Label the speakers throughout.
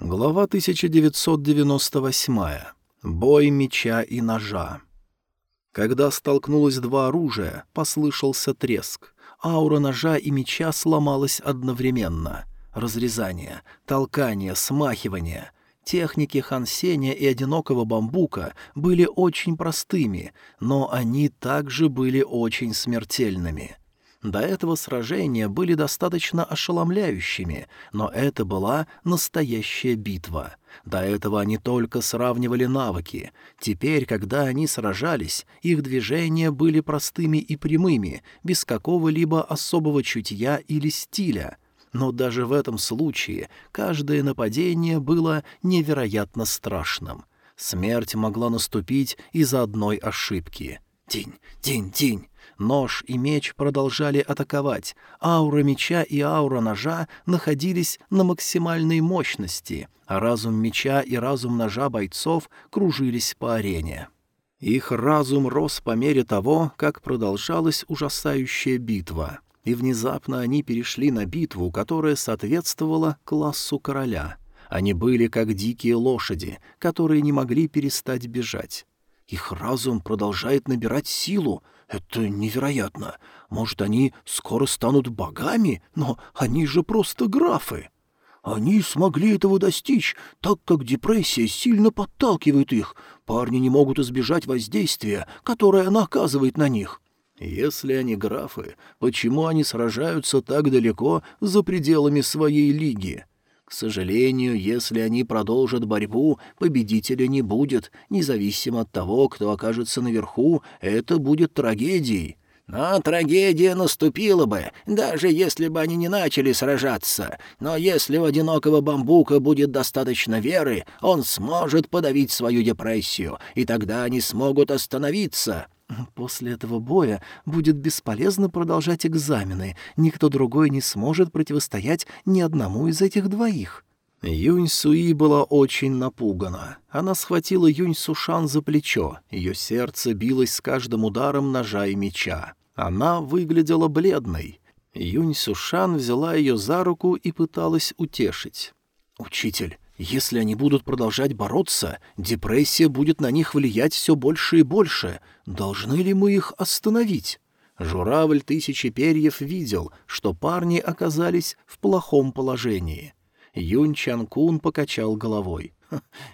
Speaker 1: Глава 1998. Бой меча и ножа. Когда столкнулось два оружия, послышался треск. Аура ножа и меча сломалась одновременно. Разрезание, толкание, смахивание. Техники Хансеня и одинокого бамбука были очень простыми, но они также были очень смертельными — до этого сражения были достаточно ошеломляющими, но это была настоящая битва. До этого они только сравнивали навыки. Теперь, когда они сражались, их движения были простыми и прямыми, без какого-либо особого чутья или стиля. Но даже в этом случае каждое нападение было невероятно страшным. Смерть могла наступить из-за одной ошибки. Тень, тень, тень. Нож и меч продолжали атаковать. Аура меча и аура ножа находились на максимальной мощности, а разум меча и разум ножа бойцов кружились по арене. Их разум рос по мере того, как продолжалась ужасающая битва, и внезапно они перешли на битву, которая соответствовала классу короля. Они были как дикие лошади, которые не могли перестать бежать. Их разум продолжает набирать силу, это невероятно. Может, они скоро станут богами, но они же просто графы. Они смогли этого достичь, так как депрессия сильно подталкивает их. Парни не могут избежать воздействия, которое она оказывает на них. Если они графы, почему они сражаются так далеко за пределами своей лиги? К сожалению, если они продолжат борьбу, победителя не будет. Независимо от того, кто окажется наверху, это будет трагедией. Но трагедия наступила бы, даже если бы они не начали сражаться. Но если у одинокого бамбука будет достаточно веры, он сможет подавить свою депрессию, и тогда они смогут остановиться. После этого боя будет бесполезно продолжать экзамены. Никто другой не сможет противостоять ни одному из этих двоих. Юнь Суи была очень напугана. Она схватила Юнь Сушан за плечо. Ее сердце билось с каждым ударом ножа и меча. Она выглядела бледной. Юнь Сушан взяла ее за руку и пыталась утешить. «Учитель, если они будут продолжать бороться, депрессия будет на них влиять все больше и больше. Должны ли мы их остановить? Журавль тысячи перьев видел, что парни оказались в плохом положении. Юнь Чанкун покачал головой.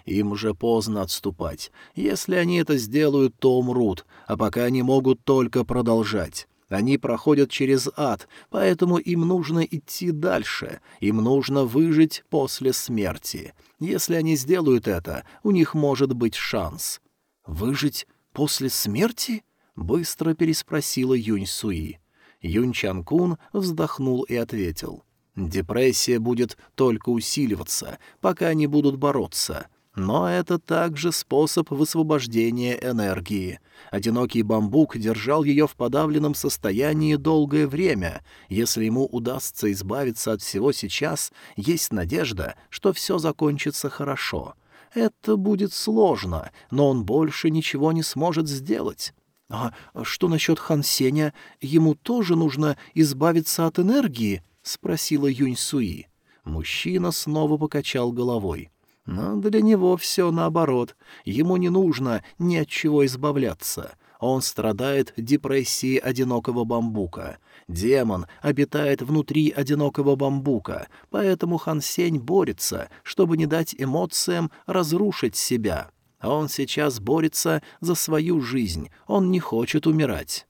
Speaker 1: Им уже поздно отступать. Если они это сделают, то умрут, а пока они могут только продолжать. Они проходят через ад, поэтому им нужно идти дальше, им нужно выжить после смерти. Если они сделают это, у них может быть шанс. «Выжить после смерти?» — быстро переспросила Юнь Суи. Юнь Чанкун вздохнул и ответил. «Депрессия будет только усиливаться, пока они будут бороться». Но это также способ высвобождения энергии. Одинокий бамбук держал ее в подавленном состоянии долгое время. Если ему удастся избавиться от всего сейчас, есть надежда, что все закончится хорошо. Это будет сложно, но он больше ничего не сможет сделать. «А что насчет Хан Сеня? Ему тоже нужно избавиться от энергии?» — спросила Юнь Суи. Мужчина снова покачал головой. Но для него все наоборот. Ему не нужно ни от чего избавляться. Он страдает депрессией одинокого бамбука. Демон обитает внутри одинокого бамбука, поэтому Хансень борется, чтобы не дать эмоциям разрушить себя. А он сейчас борется за свою жизнь, он не хочет умирать.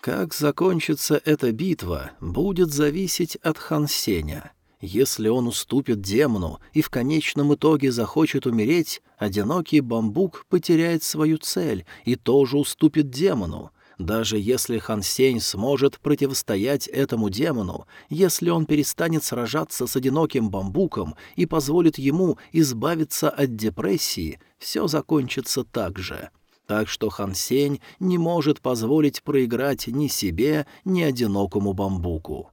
Speaker 1: Как закончится эта битва, будет зависеть от Хансеня. Если он уступит демону и в конечном итоге захочет умереть, одинокий бамбук потеряет свою цель и тоже уступит демону. Даже если Хан Сень сможет противостоять этому демону, если он перестанет сражаться с одиноким бамбуком и позволит ему избавиться от депрессии, все закончится так же. Так что Хан Сень не может позволить проиграть ни себе, ни одинокому бамбуку.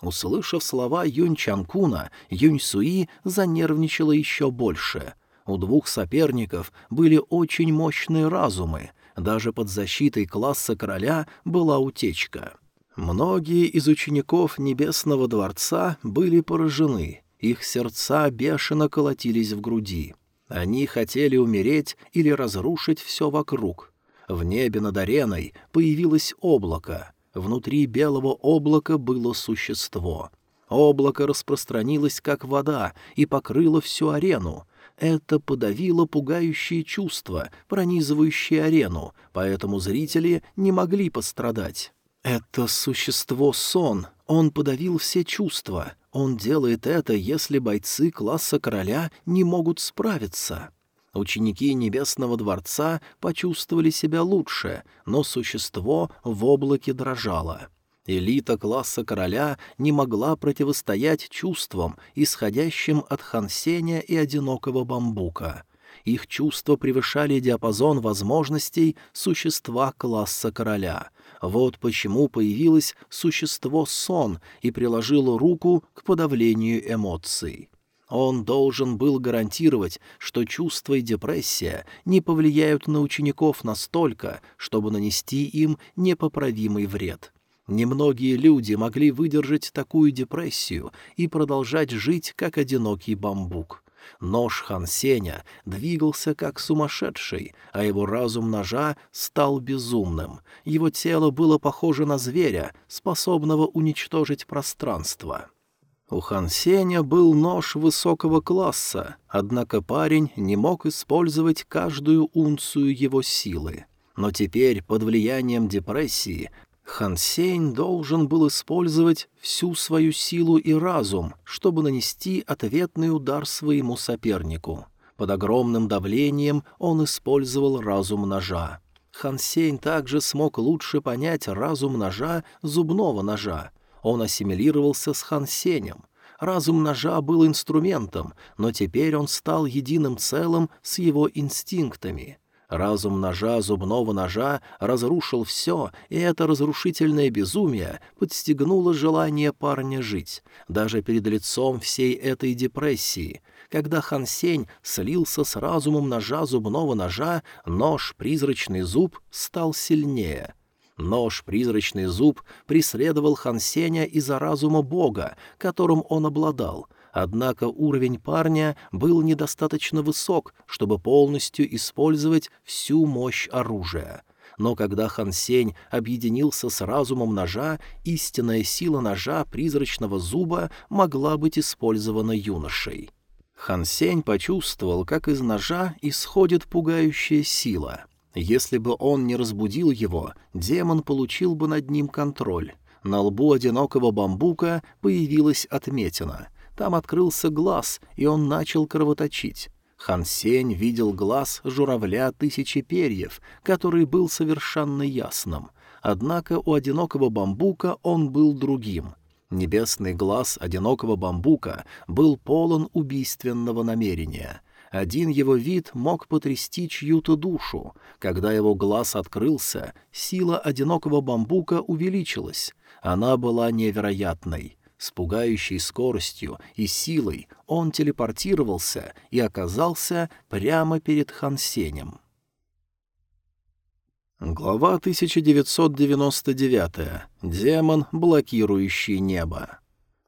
Speaker 1: Услышав слова Юнь Чанкуна, Юнь Суи занервничала еще больше. У двух соперников были очень мощные разумы. Даже под защитой класса короля была утечка. Многие из учеников Небесного дворца были поражены. Их сердца бешено колотились в груди. Они хотели умереть или разрушить все вокруг. В небе над ареной появилось облако. Внутри белого облака было существо. Облако распространилось, как вода, и покрыло всю арену. Это подавило пугающие чувства, пронизывающие арену, поэтому зрители не могли пострадать. Это существо — сон, он подавил все чувства. Он делает это, если бойцы класса короля не могут справиться. Ученики Небесного дворца почувствовали себя лучше, но существо в облаке дрожало. Элита класса короля не могла противостоять чувствам, исходящим от Хансеня и одинокого бамбука. Их чувства превышали диапазон возможностей существа класса короля. Вот почему появилось существо сон и приложило руку к подавлению эмоций. Он должен был гарантировать, что чувства и депрессия не повлияют на учеников настолько, чтобы нанести им непоправимый вред. Немногие люди могли выдержать такую депрессию и продолжать жить как одинокий бамбук. Нож Хан Сеня двигался как сумасшедший, а его разум ножа стал безумным. Его тело было похоже на зверя, способного уничтожить пространство. У Хан Сеня был нож высокого класса, однако парень не мог использовать каждую унцию его силы. Но теперь, под влиянием депрессии, Хан Сень должен был использовать всю свою силу и разум, чтобы нанести ответный удар своему сопернику. Под огромным давлением он использовал разум ножа. Хан Сень также смог лучше понять разум ножа зубного ножа, он ассимилировался с Хан Сенем. Разум ножа был инструментом, но теперь он стал единым целым с его инстинктами. Разум ножа, зубного ножа, разрушил все, и это разрушительное безумие подстегнуло желание парня жить, даже перед лицом всей этой депрессии. Когда Хан Сень слился с разумом ножа, зубного ножа, нож, призрачный зуб, стал сильнее — Нож, призрачный зуб, преследовал Хансеня из-за разума бога, которым он обладал, однако уровень парня был недостаточно высок, чтобы полностью использовать всю мощь оружия. Но когда Хансень объединился с разумом ножа, истинная сила ножа призрачного зуба могла быть использована юношей. Хансень почувствовал, как из ножа исходит пугающая сила — если бы он не разбудил его, демон получил бы над ним контроль. На лбу одинокого бамбука появилась отметина. Там открылся глаз, и он начал кровоточить. Хан Сень видел глаз журавля тысячи перьев, который был совершенно ясным. Однако у одинокого бамбука он был другим. Небесный глаз одинокого бамбука был полон убийственного намерения — один его вид мог потрясти чью-то душу. Когда его глаз открылся, сила одинокого бамбука увеличилась. Она была невероятной. С пугающей скоростью и силой он телепортировался и оказался прямо перед Хансенем. Глава 1999. Демон, блокирующий небо.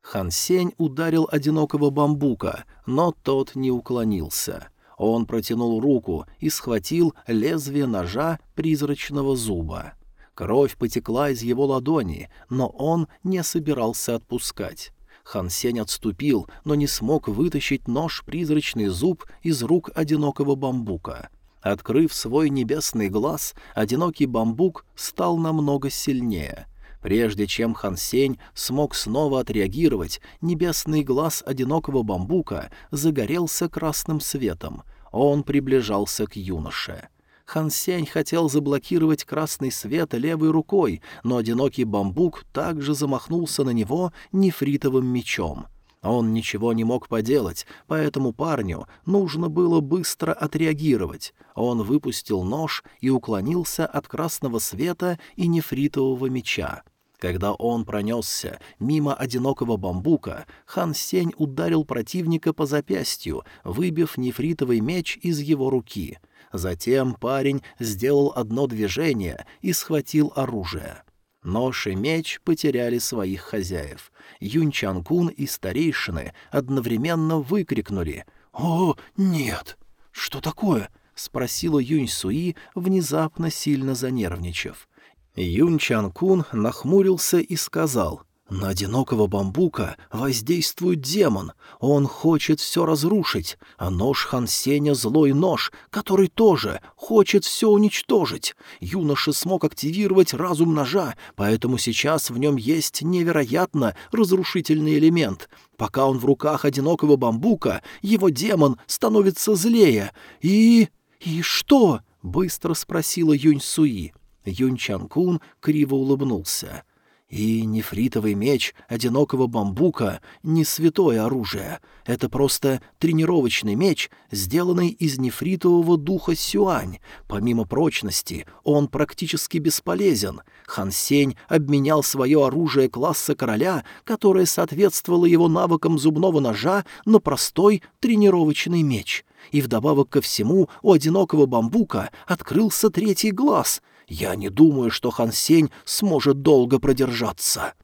Speaker 1: Хан Сень ударил одинокого бамбука, но тот не уклонился. Он протянул руку и схватил лезвие ножа призрачного зуба. Кровь потекла из его ладони, но он не собирался отпускать. Хан Сень отступил, но не смог вытащить нож-призрачный зуб из рук одинокого бамбука. Открыв свой небесный глаз, одинокий бамбук стал намного сильнее. Прежде чем Хан Сень смог снова отреагировать, небесный глаз одинокого бамбука загорелся красным светом. Он приближался к юноше. Хан Сень хотел заблокировать красный свет левой рукой, но одинокий бамбук также замахнулся на него нефритовым мечом. Он ничего не мог поделать, поэтому парню нужно было быстро отреагировать. Он выпустил нож и уклонился от красного света и нефритового меча. Когда он пронесся мимо одинокого бамбука, хан Сень ударил противника по запястью, выбив нефритовый меч из его руки. Затем парень сделал одно движение и схватил оружие. Нож и меч потеряли своих хозяев. Юнчанкун и старейшины одновременно выкрикнули «О, нет!» «Что такое?» — спросила Юнь Суи, внезапно сильно занервничав. Юнь Чанкун нахмурился и сказал на одинокого бамбука воздействует демон. Он хочет все разрушить, а нож Хан Сеня — злой нож, который тоже хочет все уничтожить. Юноша смог активировать разум ножа, поэтому сейчас в нем есть невероятно разрушительный элемент. Пока он в руках одинокого бамбука, его демон становится злее. И... и что? — быстро спросила Юнь Суи. Юнь Чанкун криво улыбнулся. — и нефритовый меч одинокого бамбука — не святое оружие. Это просто тренировочный меч, сделанный из нефритового духа сюань. Помимо прочности, он практически бесполезен. Хан Сень обменял свое оружие класса короля, которое соответствовало его навыкам зубного ножа, на простой тренировочный меч. И вдобавок ко всему у одинокого бамбука открылся третий глаз — я не думаю, что Хан Сень сможет долго продержаться.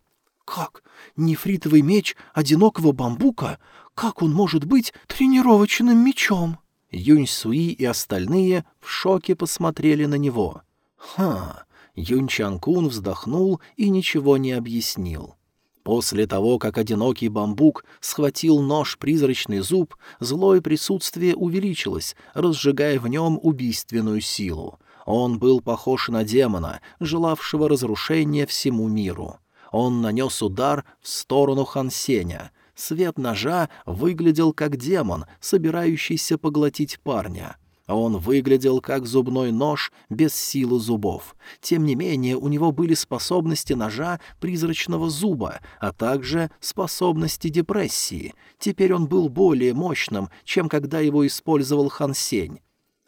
Speaker 1: Как? Нефритовый меч одинокого бамбука? Как он может быть тренировочным мечом? Юнь Суи и остальные в шоке посмотрели на него. Ха! Юнь Чанкун вздохнул и ничего не объяснил. После того, как одинокий бамбук схватил нож-призрачный зуб, злое присутствие увеличилось, разжигая в нем убийственную силу. Он был похож на демона, желавшего разрушения всему миру. Он нанес удар в сторону Хансеня. Свет ножа выглядел как демон, собирающийся поглотить парня. Он выглядел как зубной нож без силы зубов. Тем не менее, у него были способности ножа призрачного зуба, а также способности депрессии. Теперь он был более мощным, чем когда его использовал Хан Сень.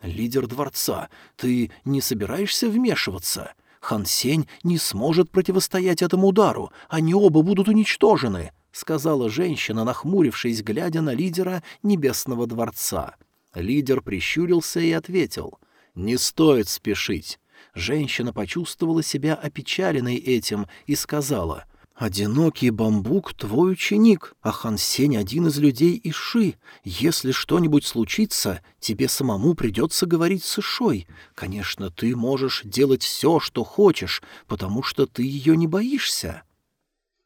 Speaker 1: «Лидер дворца, ты не собираешься вмешиваться? Хан Сень не сможет противостоять этому удару, они оба будут уничтожены», — сказала женщина, нахмурившись, глядя на лидера Небесного дворца. Лидер прищурился и ответил. «Не стоит спешить». Женщина почувствовала себя опечаленной этим и сказала — «Одинокий бамбук — твой ученик, а Хан Сень — один из людей Иши. Если что-нибудь случится, тебе самому придется говорить с Ишой. Конечно, ты можешь делать все, что хочешь, потому что ты ее не боишься».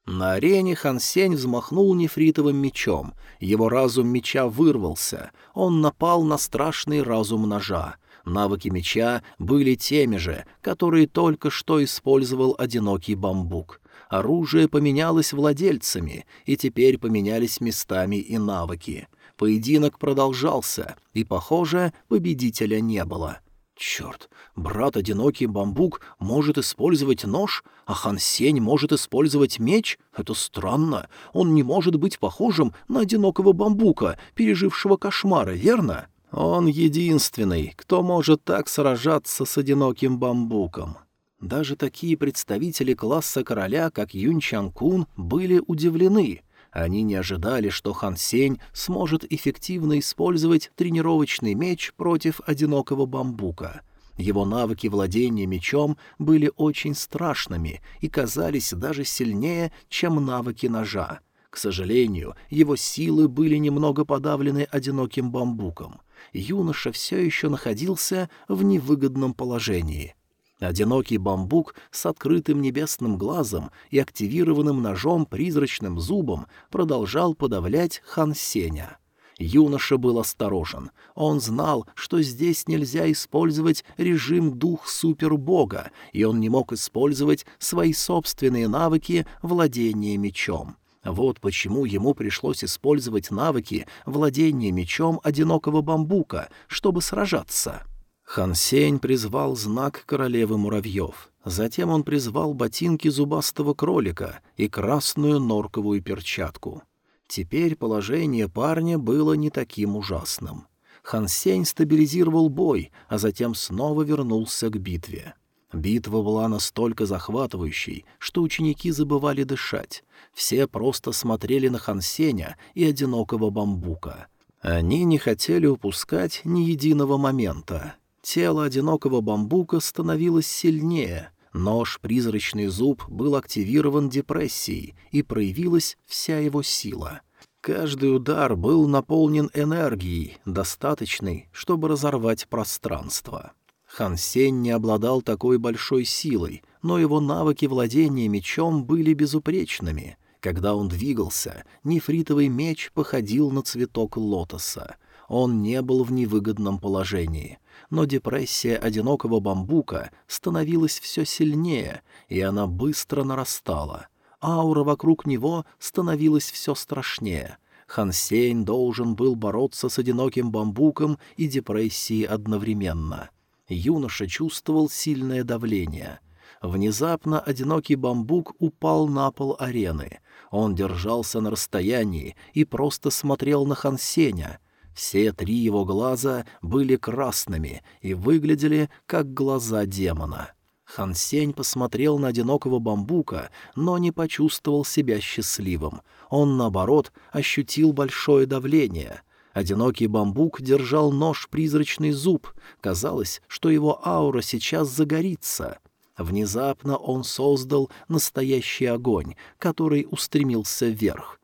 Speaker 1: На арене Хан Сень взмахнул нефритовым мечом. Его разум меча вырвался. Он напал на страшный разум ножа. Навыки меча были теми же, которые только что использовал одинокий бамбук. Оружие поменялось владельцами, и теперь поменялись местами и навыки. Поединок продолжался, и, похоже, победителя не было. Черт, брат одинокий бамбук может использовать нож, а Хан Сень может использовать меч? Это странно. Он не может быть похожим на одинокого бамбука, пережившего кошмары, верно? Он единственный, кто может так сражаться с одиноким бамбуком. Даже такие представители класса короля, как Юнь Чанкун, были удивлены. Они не ожидали, что Хан Сень сможет эффективно использовать тренировочный меч против одинокого бамбука. Его навыки владения мечом были очень страшными и казались даже сильнее, чем навыки ножа. К сожалению, его силы были немного подавлены одиноким бамбуком. Юноша все еще находился в невыгодном положении — Одинокий бамбук с открытым небесным глазом и активированным ножом-призрачным зубом продолжал подавлять хан Сеня. Юноша был осторожен. Он знал, что здесь нельзя использовать режим дух супербога, и он не мог использовать свои собственные навыки владения мечом. Вот почему ему пришлось использовать навыки владения мечом одинокого бамбука, чтобы сражаться. Хан Сень призвал знак королевы муравьев. Затем он призвал ботинки зубастого кролика и красную норковую перчатку. Теперь положение парня было не таким ужасным. Хан Сень стабилизировал бой, а затем снова вернулся к битве. Битва была настолько захватывающей, что ученики забывали дышать. Все просто смотрели на Хан Сеня и одинокого бамбука. Они не хотели упускать ни единого момента. Тело одинокого бамбука становилось сильнее. Нож «Призрачный зуб» был активирован депрессией, и проявилась вся его сила. Каждый удар был наполнен энергией, достаточной, чтобы разорвать пространство. Хан Сень не обладал такой большой силой, но его навыки владения мечом были безупречными. Когда он двигался, нефритовый меч походил на цветок лотоса. Он не был в невыгодном положении но депрессия одинокого бамбука становилась все сильнее, и она быстро нарастала. Аура вокруг него становилась все страшнее. Хансейн должен был бороться с одиноким бамбуком и депрессией одновременно. Юноша чувствовал сильное давление. Внезапно одинокий бамбук упал на пол арены. Он держался на расстоянии и просто смотрел на Хансеня — все три его глаза были красными и выглядели как глаза демона. Хан Сень посмотрел на одинокого бамбука, но не почувствовал себя счастливым. Он, наоборот, ощутил большое давление. Одинокий бамбук держал нож-призрачный зуб. Казалось, что его аура сейчас загорится. Внезапно он создал настоящий огонь, который устремился вверх.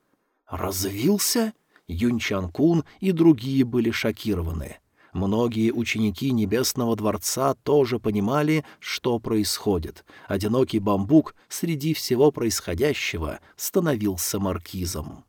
Speaker 1: «Развился?» Юнчан-кун и другие были шокированы. Многие ученики Небесного Дворца тоже понимали, что происходит. Одинокий бамбук среди всего происходящего становился маркизом.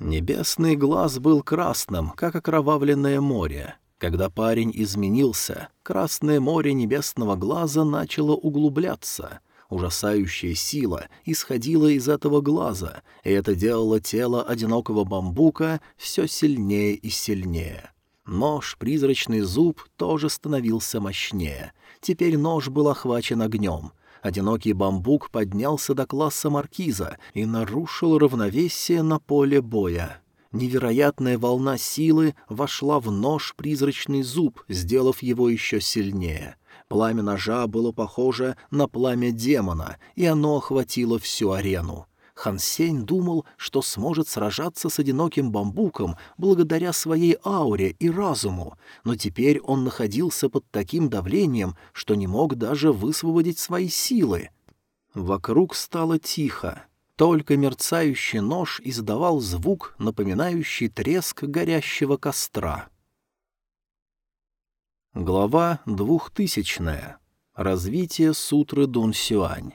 Speaker 1: Небесный глаз был красным, как окровавленное море. Когда парень изменился, красное море небесного глаза начало углубляться — Ужасающая сила исходила из этого глаза, и это делало тело одинокого бамбука все сильнее и сильнее. Нож, призрачный зуб, тоже становился мощнее. Теперь нож был охвачен огнем. Одинокий бамбук поднялся до класса маркиза и нарушил равновесие на поле боя. Невероятная волна силы вошла в нож призрачный зуб, сделав его еще сильнее. Пламя ножа было похоже на пламя демона, и оно охватило всю арену. Хан Сень думал, что сможет сражаться с одиноким бамбуком благодаря своей ауре и разуму, но теперь он находился под таким давлением, что не мог даже высвободить свои силы. Вокруг стало тихо. Только мерцающий нож издавал звук, напоминающий треск горящего костра. Глава двухтысячная. Развитие сутры Дун Сюань.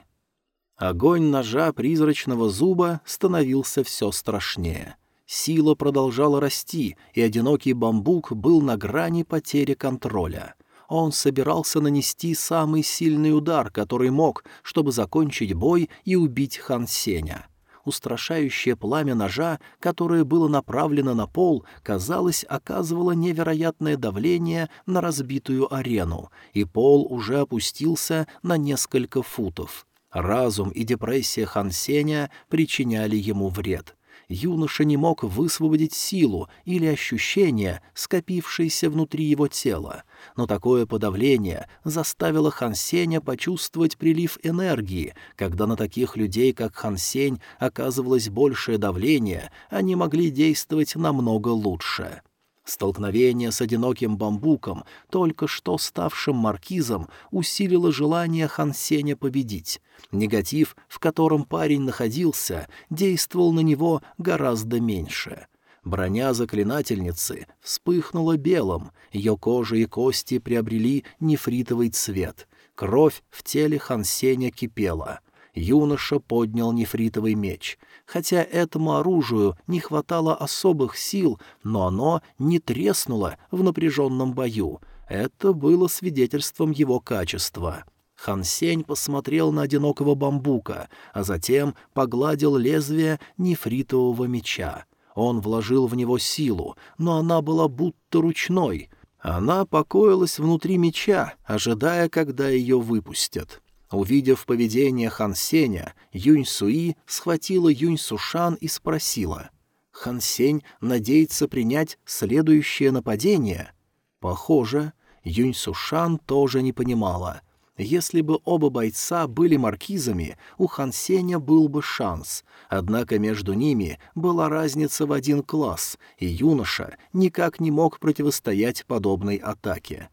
Speaker 1: Огонь ножа призрачного зуба становился все страшнее. Сила продолжала расти, и одинокий бамбук был на грани потери контроля. Он собирался нанести самый сильный удар, который мог, чтобы закончить бой и убить Хан Сеня устрашающее пламя ножа, которое было направлено на пол, казалось, оказывало невероятное давление на разбитую арену, и пол уже опустился на несколько футов. Разум и депрессия Хансеня причиняли ему вред юноша не мог высвободить силу или ощущения, скопившиеся внутри его тела, но такое подавление заставило Хансеня почувствовать прилив энергии, когда на таких людей, как Хансень, оказывалось большее давление, они могли действовать намного лучше. Столкновение с одиноким бамбуком, только что ставшим маркизом, усилило желание Хансеня победить. Негатив, в котором парень находился, действовал на него гораздо меньше. Броня заклинательницы вспыхнула белым, ее кожа и кости приобрели нефритовый цвет. Кровь в теле Хансеня кипела. Юноша поднял нефритовый меч. Хотя этому оружию не хватало особых сил, но оно не треснуло в напряженном бою. Это было свидетельством его качества. Хан Сень посмотрел на одинокого бамбука, а затем погладил лезвие нефритового меча. Он вложил в него силу, но она была будто ручной. Она покоилась внутри меча, ожидая, когда ее выпустят. Увидев поведение Хан Сеня, Юнь Суи схватила Юнь Сушан и спросила. «Хан Сень надеется принять следующее нападение?» «Похоже». Юнь Сушан тоже не понимала. Если бы оба бойца были маркизами, у Хан Сеня был бы шанс. Однако между ними была разница в один класс, и юноша никак не мог противостоять подобной атаке.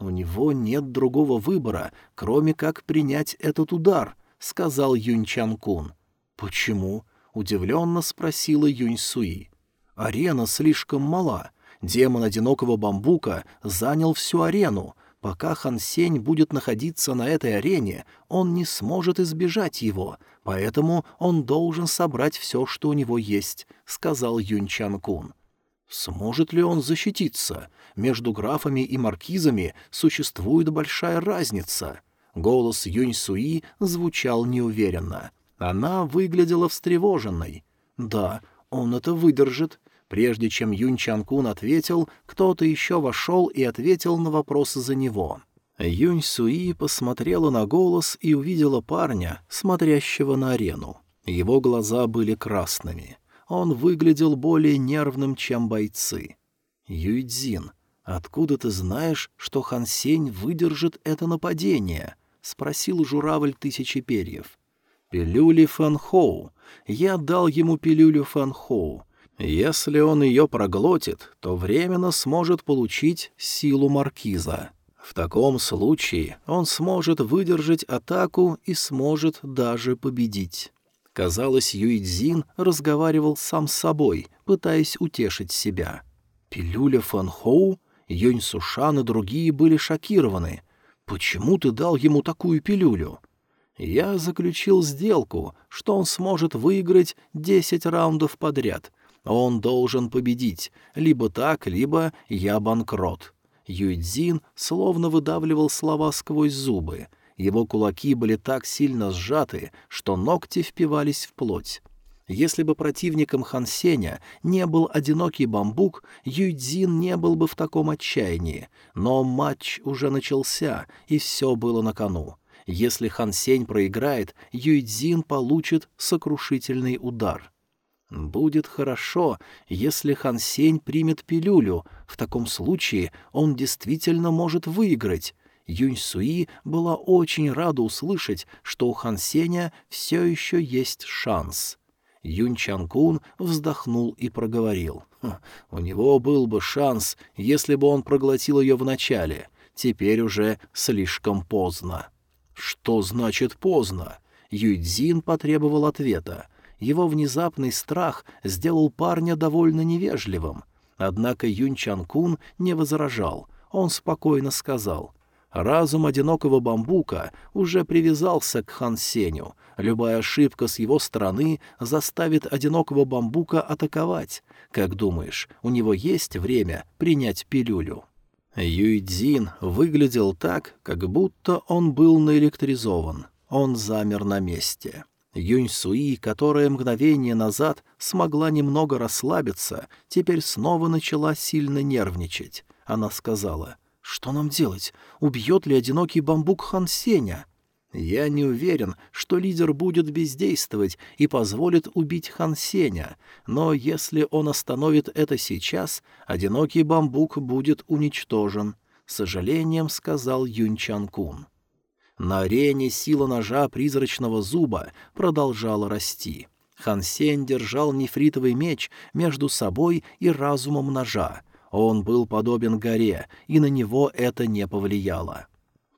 Speaker 1: «У него нет другого выбора, кроме как принять этот удар», — сказал Юнь Чан Кун. «Почему?» — удивленно спросила Юнь Суи. «Арена слишком мала. Демон одинокого бамбука занял всю арену. Пока Хан Сень будет находиться на этой арене, он не сможет избежать его, поэтому он должен собрать все, что у него есть», — сказал Юнь Чан Кун. Сможет ли он защититься? Между графами и маркизами существует большая разница. Голос Юнь Суи звучал неуверенно. Она выглядела встревоженной. Да, он это выдержит. Прежде чем Юнь Чанкун ответил, кто-то еще вошел и ответил на вопросы за него. Юнь Суи посмотрела на голос и увидела парня, смотрящего на арену. Его глаза были красными. Он выглядел более нервным, чем бойцы. «Юйдзин, откуда ты знаешь, что Хан Сень выдержит это нападение?» — спросил журавль тысячи перьев. «Пилюли Фанхоу. Я дал ему пилюлю Фанхоу. Если он ее проглотит, то временно сможет получить силу маркиза. В таком случае он сможет выдержать атаку и сможет даже победить». Казалось, Юйцзин разговаривал сам с собой, пытаясь утешить себя. «Пилюля Фанхоу?» Юнь Сушан и другие были шокированы. «Почему ты дал ему такую пилюлю?» «Я заключил сделку, что он сможет выиграть десять раундов подряд. Он должен победить, либо так, либо я банкрот». Юйцзин словно выдавливал слова сквозь зубы — его кулаки были так сильно сжаты, что ногти впивались в плоть. Если бы противником Хан Сеня не был одинокий бамбук, Юйцзин не был бы в таком отчаянии, но матч уже начался, и все было на кону. Если Хан Сень проиграет, Юйцзин получит сокрушительный удар. Будет хорошо, если Хан Сень примет пилюлю, в таком случае он действительно может выиграть, Юнь Суи была очень рада услышать, что у Хан Сеня все еще есть шанс. Юнь Чанкун вздохнул и проговорил. «Хм, «У него был бы шанс, если бы он проглотил ее вначале. Теперь уже слишком поздно». «Что значит поздно?» Юйцзин потребовал ответа. Его внезапный страх сделал парня довольно невежливым. Однако Юнь Чанкун не возражал. Он спокойно сказал — Разум одинокого бамбука уже привязался к Хан Сеню. Любая ошибка с его стороны заставит одинокого бамбука атаковать. Как думаешь, у него есть время принять пилюлю?» Юйдзин выглядел так, как будто он был наэлектризован. Он замер на месте. Юнь Суи, которая мгновение назад смогла немного расслабиться, теперь снова начала сильно нервничать. Она сказала, что нам делать? Убьет ли одинокий бамбук Хан Сеня? Я не уверен, что лидер будет бездействовать и позволит убить Хан Сеня, но если он остановит это сейчас, одинокий бамбук будет уничтожен, — сожалением сказал Юнь Чан Кун. На арене сила ножа призрачного зуба продолжала расти. Хан Сень держал нефритовый меч между собой и разумом ножа, он был подобен горе, и на него это не повлияло.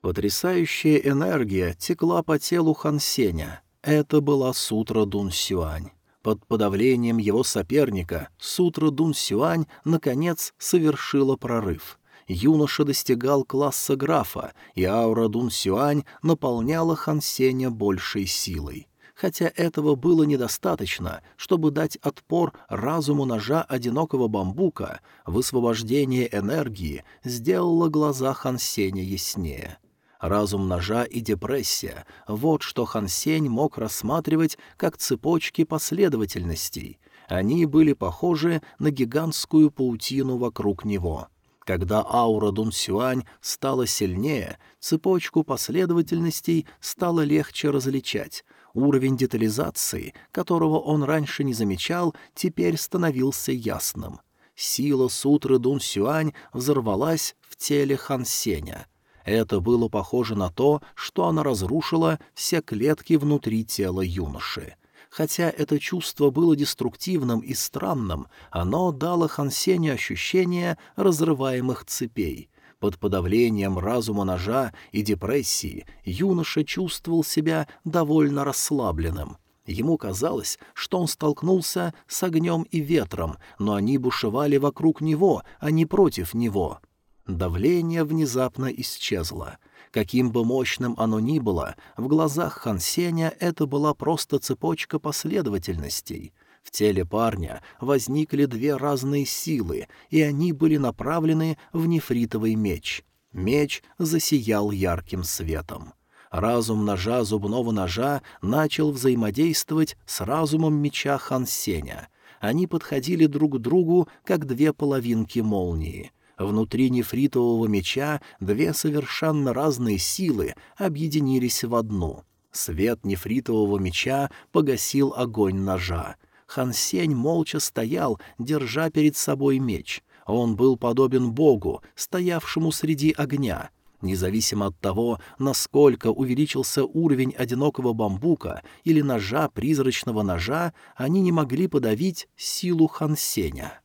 Speaker 1: Потрясающая энергия текла по телу Хансеня. Это была сутра Дун Сюань. Под подавлением его соперника сутра Дун Сюань наконец совершила прорыв. Юноша достигал класса графа, и аура Дун Сюань наполняла Хансеня большей силой хотя этого было недостаточно, чтобы дать отпор разуму ножа одинокого бамбука, высвобождение энергии сделало глаза Хансеня яснее. Разум ножа и депрессия — вот что Хансень мог рассматривать как цепочки последовательностей. Они были похожи на гигантскую паутину вокруг него — когда аура Дун Сюань стала сильнее, цепочку последовательностей стало легче различать, Уровень детализации, которого он раньше не замечал, теперь становился ясным. Сила сутры Дун Сюань взорвалась в теле Хан Сеня. Это было похоже на то, что она разрушила все клетки внутри тела юноши. Хотя это чувство было деструктивным и странным, оно дало Хан Сеню ощущение разрываемых цепей — Под подавлением разума ножа и депрессии юноша чувствовал себя довольно расслабленным. Ему казалось, что он столкнулся с огнем и ветром, но они бушевали вокруг него, а не против него. Давление внезапно исчезло. Каким бы мощным оно ни было, в глазах Хан Сеня это была просто цепочка последовательностей. В теле парня возникли две разные силы, и они были направлены в нефритовый меч. Меч засиял ярким светом. Разум ножа зубного ножа начал взаимодействовать с разумом меча Хан Сеня. Они подходили друг к другу, как две половинки молнии — Внутри нефритового меча две совершенно разные силы объединились в одну. Свет нефритового меча погасил огонь ножа. Хансень молча стоял, держа перед собой меч. Он был подобен богу, стоявшему среди огня. Независимо от того, насколько увеличился уровень одинокого бамбука или ножа призрачного ножа, они не могли подавить силу Хансеня.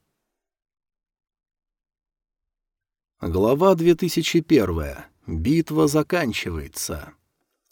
Speaker 1: Глава 2001. Битва заканчивается.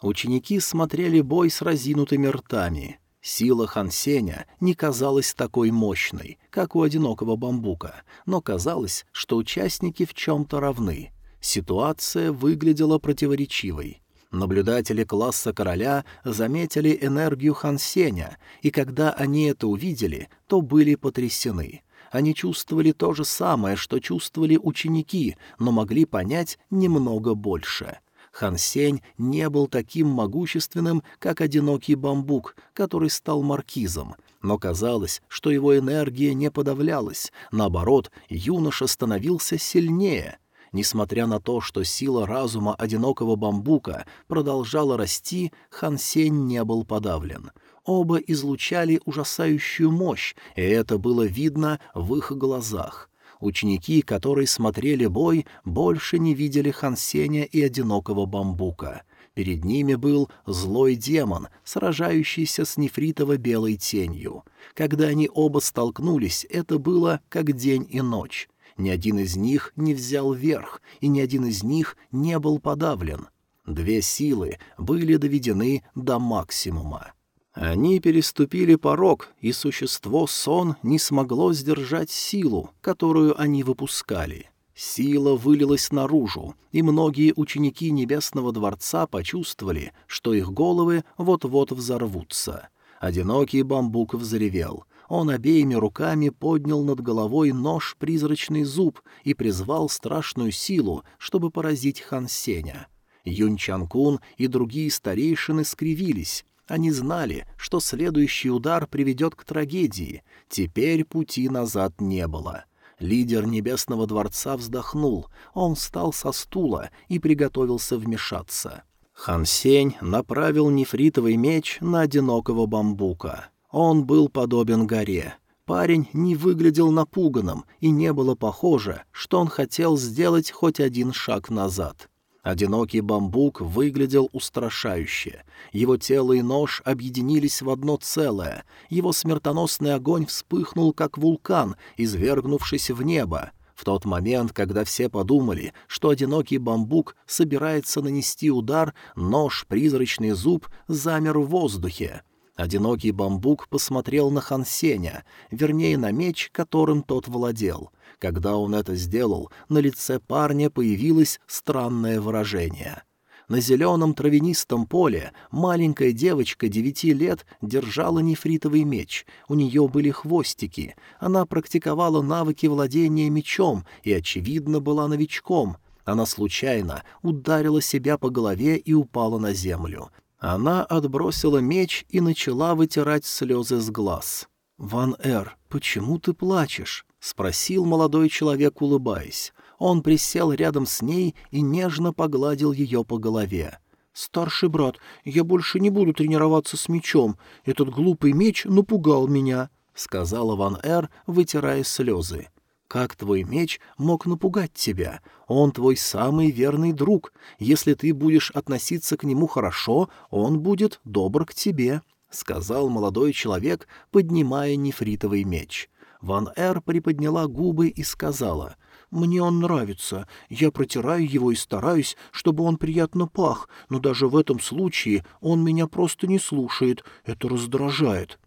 Speaker 1: Ученики смотрели бой с разинутыми ртами. Сила Хансеня не казалась такой мощной, как у одинокого бамбука, но казалось, что участники в чем-то равны. Ситуация выглядела противоречивой. Наблюдатели класса короля заметили энергию Хансеня, и когда они это увидели, то были потрясены — они чувствовали то же самое, что чувствовали ученики, но могли понять немного больше. Хан Сень не был таким могущественным, как одинокий бамбук, который стал маркизом, но казалось, что его энергия не подавлялась, наоборот, юноша становился сильнее — Несмотря на то, что сила разума одинокого бамбука продолжала расти, Хан Сень не был подавлен. Оба излучали ужасающую мощь, и это было видно в их глазах. Ученики, которые смотрели бой, больше не видели Хансеня и одинокого бамбука. Перед ними был злой демон, сражающийся с нефритово-белой тенью. Когда они оба столкнулись, это было как день и ночь. Ни один из них не взял верх, и ни один из них не был подавлен. Две силы были доведены до максимума. Они переступили порог, и существо сон не смогло сдержать силу, которую они выпускали. Сила вылилась наружу, и многие ученики Небесного Дворца почувствовали, что их головы вот-вот взорвутся. Одинокий бамбук взревел. Он обеими руками поднял над головой нож-призрачный зуб и призвал страшную силу, чтобы поразить Хан Сеня. Юнь Чанкун и другие старейшины скривились, они знали, что следующий удар приведет к трагедии. Теперь пути назад не было. Лидер Небесного Дворца вздохнул. Он встал со стула и приготовился вмешаться. Хан Сень направил нефритовый меч на одинокого бамбука. Он был подобен горе. Парень не выглядел напуганным, и не было похоже, что он хотел сделать хоть один шаг назад. Одинокий бамбук выглядел устрашающе. Его тело и нож объединились в одно целое. Его смертоносный огонь вспыхнул, как вулкан, извергнувшись в небо. В тот момент, когда все подумали, что одинокий бамбук собирается нанести удар, нож, призрачный зуб, замер в воздухе. Одинокий бамбук посмотрел на Хансеня, вернее, на меч, которым тот владел. Когда он это сделал, на лице парня появилось странное выражение. На зеленом травянистом поле маленькая девочка девяти лет держала нефритовый меч. У нее были хвостики. Она практиковала навыки владения мечом и, очевидно, была новичком. Она случайно ударила себя по голове и упала на землю. Она отбросила меч и начала вытирать слезы с глаз. «Ван Эр, почему ты плачешь?» — спросил молодой человек, улыбаясь. Он присел рядом с ней и нежно погладил ее по голове. «Старший брат, я больше не буду тренироваться с мечом. Этот глупый меч напугал меня», — сказала Ван Эр, вытирая слезы. «Как твой меч мог напугать тебя? Он твой самый верный друг. Если ты будешь относиться к нему хорошо, он будет добр к тебе», — сказал молодой человек, поднимая нефритовый меч. Ван Эр приподняла губы и сказала, Мне он нравится. Я протираю его и стараюсь, чтобы он приятно пах, но даже в этом случае он меня просто не слушает. Это раздражает».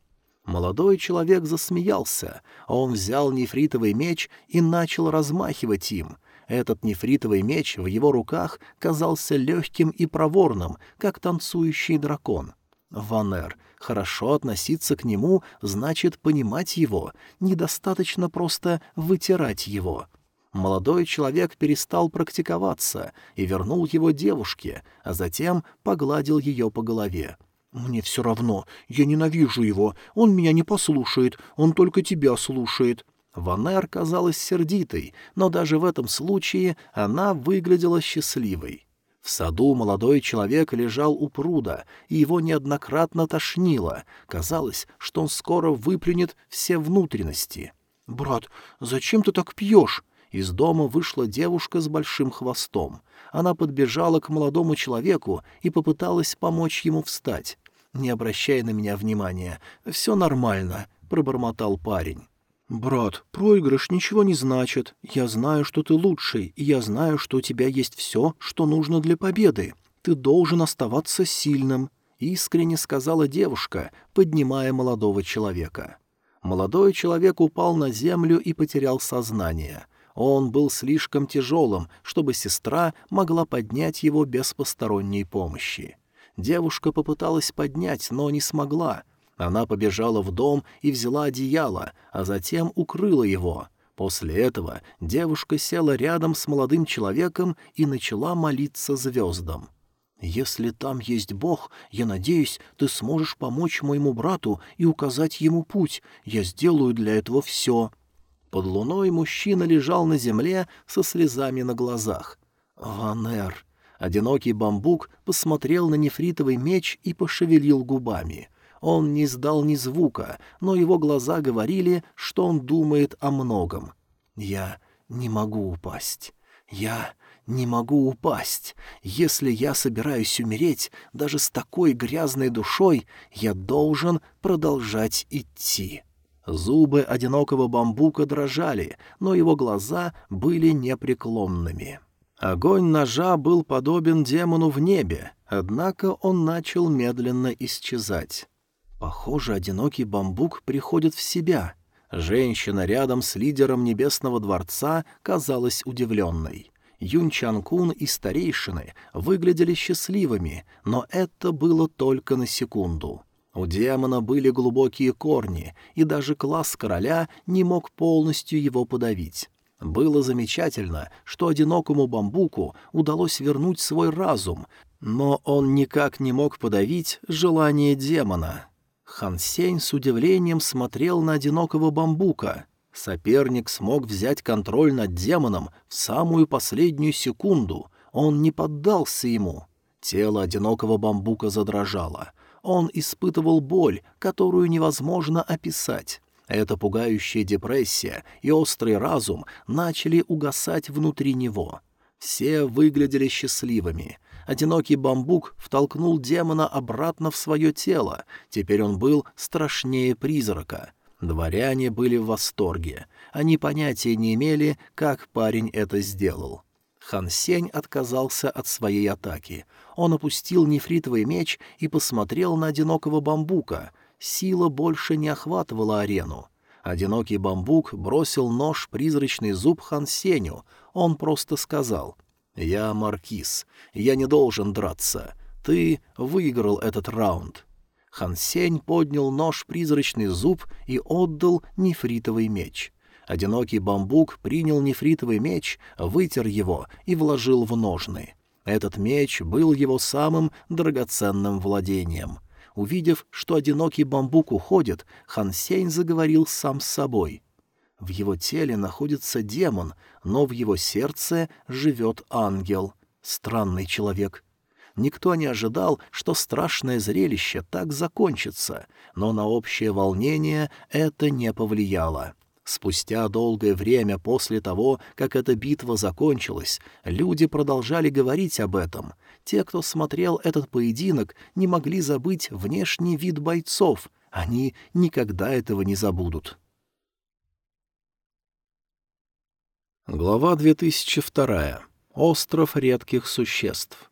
Speaker 1: Молодой человек засмеялся, а он взял нефритовый меч и начал размахивать им. Этот нефритовый меч в его руках казался легким и проворным, как танцующий дракон. Ванер, хорошо относиться к нему значит понимать его, недостаточно просто вытирать его. Молодой человек перестал практиковаться и вернул его девушке, а затем погладил ее по голове. «Мне все равно. Я ненавижу его. Он меня не послушает. Он только тебя слушает». Ванер казалась сердитой, но даже в этом случае она выглядела счастливой. В саду молодой человек лежал у пруда, и его неоднократно тошнило. Казалось, что он скоро выплюнет все внутренности. «Брат, зачем ты так пьешь?» Из дома вышла девушка с большим хвостом. Она подбежала к молодому человеку и попыталась помочь ему встать. «Не обращай на меня внимания. Все нормально», — пробормотал парень. «Брат, проигрыш ничего не значит. Я знаю, что ты лучший, и я знаю, что у тебя есть все, что нужно для победы. Ты должен оставаться сильным», — искренне сказала девушка, поднимая молодого человека. Молодой человек упал на землю и потерял сознание. Он был слишком тяжелым, чтобы сестра могла поднять его без посторонней помощи. Девушка попыталась поднять, но не смогла. Она побежала в дом и взяла одеяло, а затем укрыла его. После этого девушка села рядом с молодым человеком и начала молиться звездам. «Если там есть Бог, я надеюсь, ты сможешь помочь моему брату и указать ему путь. Я сделаю для этого все». Под луной мужчина лежал на земле со слезами на глазах. «Ванер!» Одинокий бамбук посмотрел на нефритовый меч и пошевелил губами. Он не издал ни звука, но его глаза говорили, что он думает о многом. «Я не могу упасть. Я не могу упасть. Если я собираюсь умереть, даже с такой грязной душой, я должен продолжать идти». Зубы одинокого бамбука дрожали, но его глаза были непреклонными. Огонь ножа был подобен демону в небе, однако он начал медленно исчезать. Похоже, одинокий бамбук приходит в себя. Женщина рядом с лидером Небесного Дворца казалась удивленной. Юнь Чанкун и старейшины выглядели счастливыми, но это было только на секунду. У демона были глубокие корни, и даже класс короля не мог полностью его подавить. Было замечательно, что одинокому бамбуку удалось вернуть свой разум, но он никак не мог подавить желание демона. Хан Сень с удивлением смотрел на одинокого бамбука. Соперник смог взять контроль над демоном в самую последнюю секунду. Он не поддался ему. Тело одинокого бамбука задрожало он испытывал боль, которую невозможно описать. Эта пугающая депрессия и острый разум начали угасать внутри него. Все выглядели счастливыми. Одинокий бамбук втолкнул демона обратно в свое тело. Теперь он был страшнее призрака. Дворяне были в восторге. Они понятия не имели, как парень это сделал. Хан Сень отказался от своей атаки. Он опустил нефритовый меч и посмотрел на одинокого бамбука. Сила больше не охватывала арену. Одинокий бамбук бросил нож призрачный зуб Хан Сеню. Он просто сказал «Я маркиз. Я не должен драться. Ты выиграл этот раунд». Хан Сень поднял нож призрачный зуб и отдал нефритовый меч. Одинокий бамбук принял нефритовый меч, вытер его и вложил в ножны. Этот меч был его самым драгоценным владением. Увидев, что одинокий бамбук уходит, Хан Сень заговорил сам с собой. В его теле находится демон, но в его сердце живет ангел. Странный человек. Никто не ожидал, что страшное зрелище так закончится, но на общее волнение это не повлияло. Спустя долгое время после того, как эта битва закончилась, люди продолжали говорить об этом. Те, кто смотрел этот поединок, не могли забыть внешний вид бойцов. Они никогда этого не забудут. Глава 2002. Остров редких существ.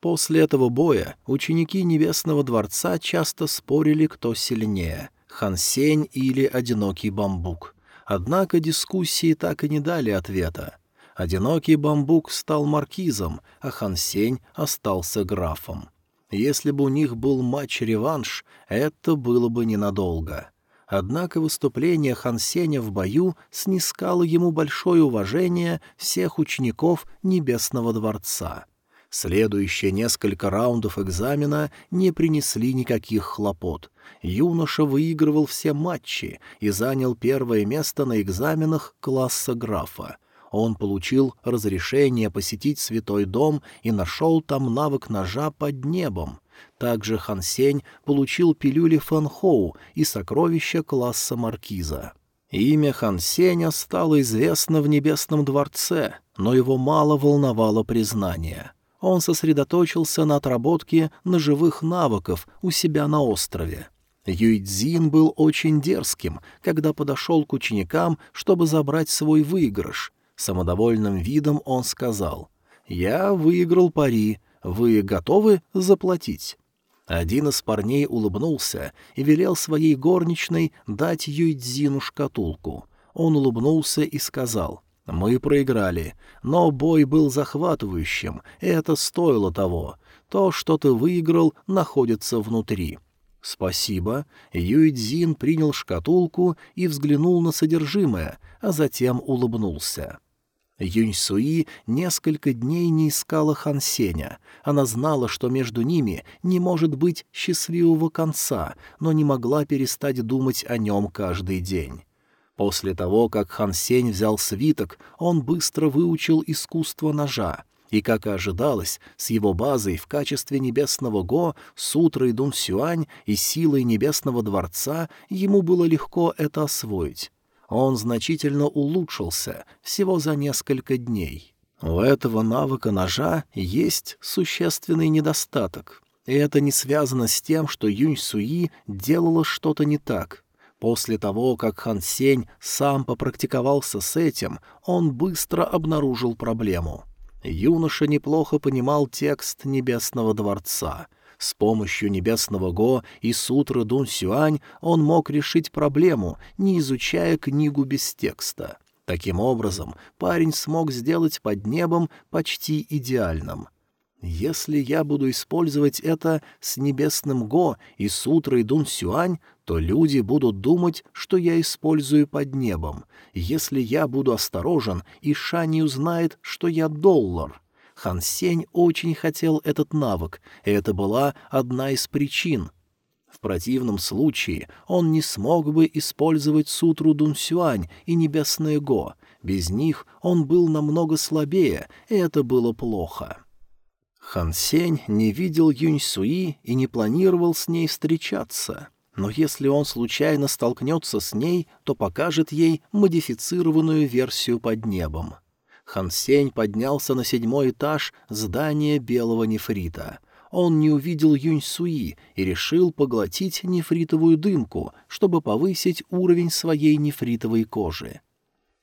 Speaker 1: После этого боя ученики Небесного Дворца часто спорили, кто сильнее — Хансень или Одинокий Бамбук. Однако дискуссии так и не дали ответа. Одинокий Бамбук стал маркизом, а Хансень остался графом. Если бы у них был матч-реванш, это было бы ненадолго. Однако выступление Хан Сеня в бою снискало ему большое уважение всех учеников Небесного Дворца. Следующие несколько раундов экзамена не принесли никаких хлопот. Юноша выигрывал все матчи и занял первое место на экзаменах класса графа. Он получил разрешение посетить Святой Дом и нашел там навык ножа под небом. Также Хан Сень получил пилюли Фэнхоу и сокровища класса маркиза. Имя Хан Сеня стало известно в Небесном дворце, но его мало волновало признание. Он сосредоточился на отработке ножевых навыков у себя на острове. Юйцзин был очень дерзким, когда подошел к ученикам, чтобы забрать свой выигрыш. Самодовольным видом он сказал, «Я выиграл пари, вы готовы заплатить?» Один из парней улыбнулся и велел своей горничной дать Юйдзину шкатулку. Он улыбнулся и сказал, «Мы проиграли, но бой был захватывающим, и это стоило того. То, что ты выиграл, находится внутри». «Спасибо». Юйдзин принял шкатулку и взглянул на содержимое, а затем улыбнулся. Юньсуи несколько дней не искала Хан Сеня. Она знала, что между ними не может быть счастливого конца, но не могла перестать думать о нем каждый день. После того, как Хан Сень взял свиток, он быстро выучил искусство ножа, и, как и ожидалось, с его базой в качестве небесного Го, сутрой Дун Сюань и силой небесного дворца ему было легко это освоить он значительно улучшился всего за несколько дней. У этого навыка ножа есть существенный недостаток, и это не связано с тем, что Юнь Суи делала что-то не так. После того, как Хан Сень сам попрактиковался с этим, он быстро обнаружил проблему. Юноша неплохо понимал текст Небесного Дворца — с помощью небесного Го и сутры Дун Сюань он мог решить проблему, не изучая книгу без текста. Таким образом, парень смог сделать под небом почти идеальным. Если я буду использовать это с небесным Го и сутрой Дун Сюань, то люди будут думать, что я использую под небом. Если я буду осторожен, и Ша не узнает, что я доллар. Хан Сень очень хотел этот навык, и это была одна из причин. В противном случае он не смог бы использовать сутру Дун Сюань и Небесное Го. Без них он был намного слабее, и это было плохо. Хан Сень не видел Юнь Суи и не планировал с ней встречаться. Но если он случайно столкнется с ней, то покажет ей модифицированную версию под небом. Хан Сень поднялся на седьмой этаж здания белого нефрита. Он не увидел Юнь Суи и решил поглотить нефритовую дымку, чтобы повысить уровень своей нефритовой кожи.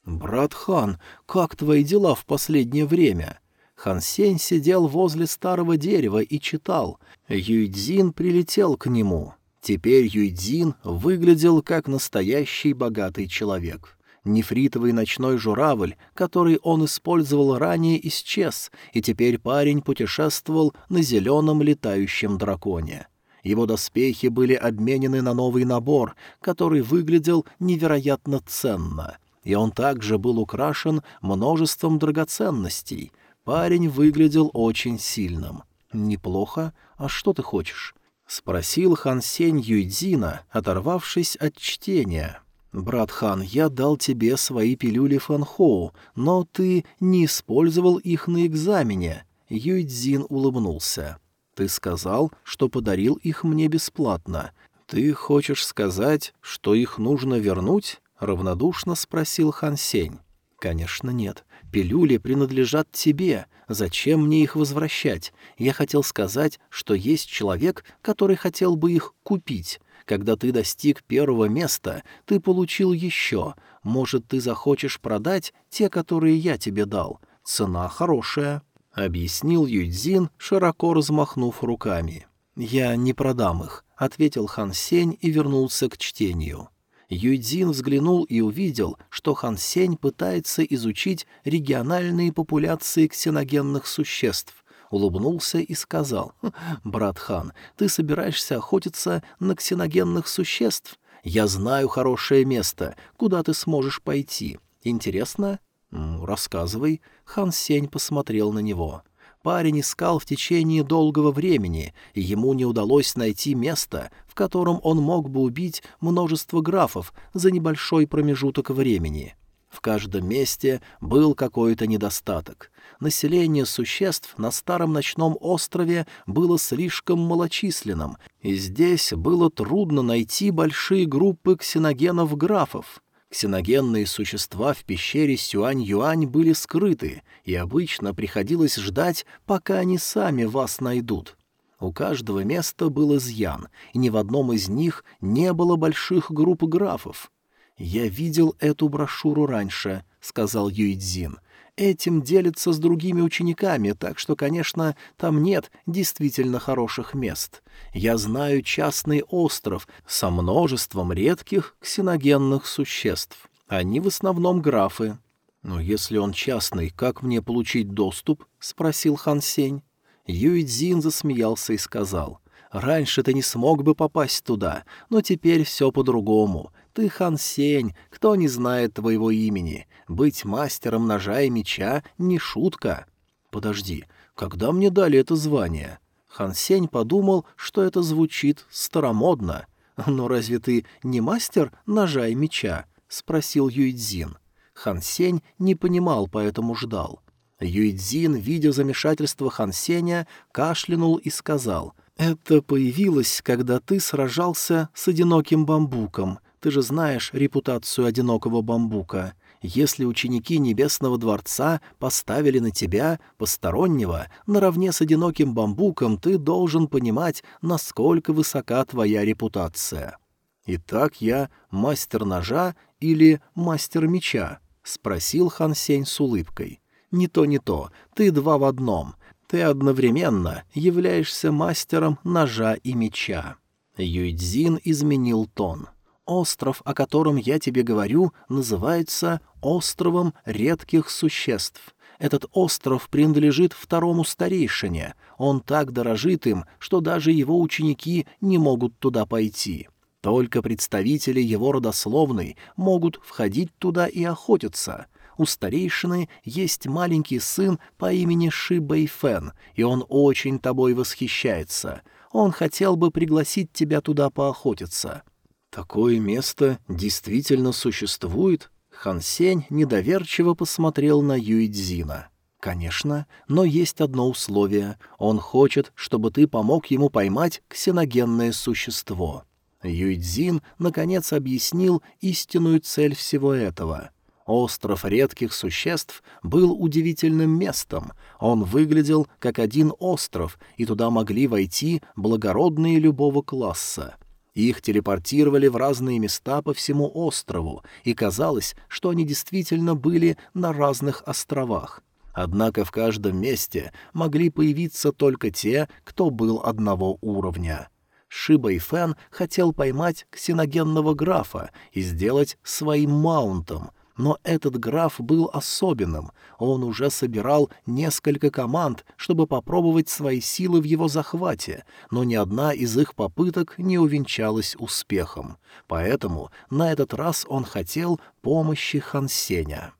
Speaker 1: «Брат Хан, как твои дела в последнее время?» Хан Сень сидел возле старого дерева и читал. Юйдзин прилетел к нему. Теперь Юйдзин выглядел как настоящий богатый человек. Нефритовый ночной журавль, который он использовал ранее, исчез, и теперь парень путешествовал на зеленом летающем драконе. Его доспехи были обменены на новый набор, который выглядел невероятно ценно, и он также был украшен множеством драгоценностей. Парень выглядел очень сильным. «Неплохо. А что ты хочешь?» — спросил Хан Сень Юйдзина, оторвавшись от чтения. «Брат Хан, я дал тебе свои пилюли Фанхоу, но ты не использовал их на экзамене». Юйцзин улыбнулся. «Ты сказал, что подарил их мне бесплатно. Ты хочешь сказать, что их нужно вернуть?» — равнодушно спросил Хан Сень. «Конечно нет. Пилюли принадлежат тебе. Зачем мне их возвращать? Я хотел сказать, что есть человек, который хотел бы их купить. Когда ты достиг первого места, ты получил еще. Может, ты захочешь продать те, которые я тебе дал. Цена хорошая», — объяснил Юйцзин, широко размахнув руками. «Я не продам их», — ответил Хан Сень и вернулся к чтению. Юйдзин взглянул и увидел, что Хан Сень пытается изучить региональные популяции ксеногенных существ. Улыбнулся и сказал, «Хм, «Брат Хан, ты собираешься охотиться на ксеногенных существ? Я знаю хорошее место, куда ты сможешь пойти. Интересно?» «Рассказывай». Хан Сень посмотрел на него парень искал в течение долгого времени, и ему не удалось найти место, в котором он мог бы убить множество графов за небольшой промежуток времени. В каждом месте был какой-то недостаток. Население существ на старом ночном острове было слишком малочисленным, и здесь было трудно найти большие группы ксеногенов-графов. Ксеногенные существа в пещере Сюань-Юань были скрыты, и обычно приходилось ждать, пока они сами вас найдут. У каждого места был изъян, и ни в одном из них не было больших групп графов. «Я видел эту брошюру раньше», — сказал Юйцзин этим делится с другими учениками, так что, конечно, там нет действительно хороших мест. Я знаю частный остров со множеством редких ксеногенных существ. Они в основном графы. «Но если он частный, как мне получить доступ?» — спросил Хан Сень. Юйцзин засмеялся и сказал, «Раньше ты не смог бы попасть туда, но теперь все по-другому. Ты Хан Сень, кто не знает твоего имени. Быть мастером ножа и меча — не шутка. Подожди, когда мне дали это звание? Хан Сень подумал, что это звучит старомодно. «Но разве ты не мастер ножа и меча?» — спросил Юйцзин. Хан Сень не понимал, поэтому ждал. Юйцзин, видя замешательство Хан Сеня, кашлянул и сказал, «Это появилось, когда ты сражался с одиноким бамбуком. Ты же знаешь репутацию одинокого бамбука. Если ученики Небесного Дворца поставили на тебя, постороннего, наравне с одиноким бамбуком, ты должен понимать, насколько высока твоя репутация. Итак, я мастер ножа или мастер меча? — спросил Хан Сень с улыбкой. «Не то, не то. Ты два в одном. Ты одновременно являешься мастером ножа и меча». Юйцзин изменил тон. Остров, о котором я тебе говорю, называется «Островом редких существ». Этот остров принадлежит второму старейшине. Он так дорожит им, что даже его ученики не могут туда пойти. Только представители его родословной могут входить туда и охотиться. У старейшины есть маленький сын по имени Ши Бэйфэн, и он очень тобой восхищается. Он хотел бы пригласить тебя туда поохотиться. Такое место действительно существует? Хан Сень недоверчиво посмотрел на Юйцзина. «Конечно, но есть одно условие. Он хочет, чтобы ты помог ему поймать ксеногенное существо». Юйцзин, наконец, объяснил истинную цель всего этого. Остров редких существ был удивительным местом. Он выглядел как один остров, и туда могли войти благородные любого класса. Их телепортировали в разные места по всему острову, и казалось, что они действительно были на разных островах. Однако в каждом месте могли появиться только те, кто был одного уровня. Шиба и Фэн хотел поймать ксеногенного графа и сделать своим маунтом, но этот граф был особенным. Он уже собирал несколько команд, чтобы попробовать свои силы в его захвате, но ни одна из их попыток не увенчалась успехом. Поэтому на этот раз он хотел помощи Хансеня.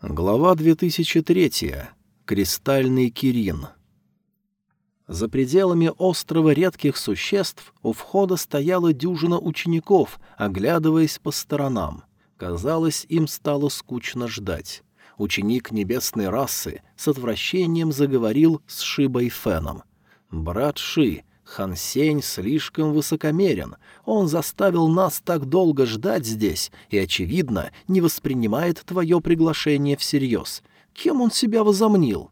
Speaker 1: Глава 2003. Кристальный Кирин. За пределами острова редких существ у входа стояла дюжина учеников, оглядываясь по сторонам. Казалось, им стало скучно ждать. Ученик небесной расы с отвращением заговорил с Шибой Феном. «Брат Ши, Хан Сень слишком высокомерен. Он заставил нас так долго ждать здесь и, очевидно, не воспринимает твое приглашение всерьез. Кем он себя возомнил?»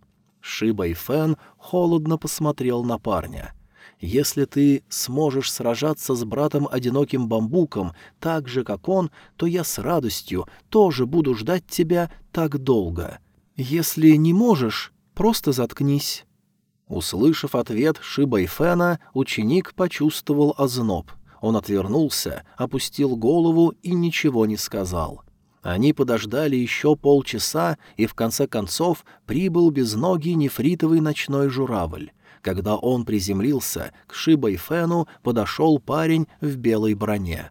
Speaker 1: Ши Байфен холодно посмотрел на парня. Если ты сможешь сражаться с братом-одиноким бамбуком так же, как он, то я с радостью тоже буду ждать тебя так долго. Если не можешь, просто заткнись». Услышав ответ Шиба Фэна, ученик почувствовал озноб. Он отвернулся, опустил голову и ничего не сказал. Они подождали еще полчаса, и в конце концов прибыл безногий нефритовый ночной журавль. Когда он приземлился, к Шиба Фэну подошел парень в белой броне.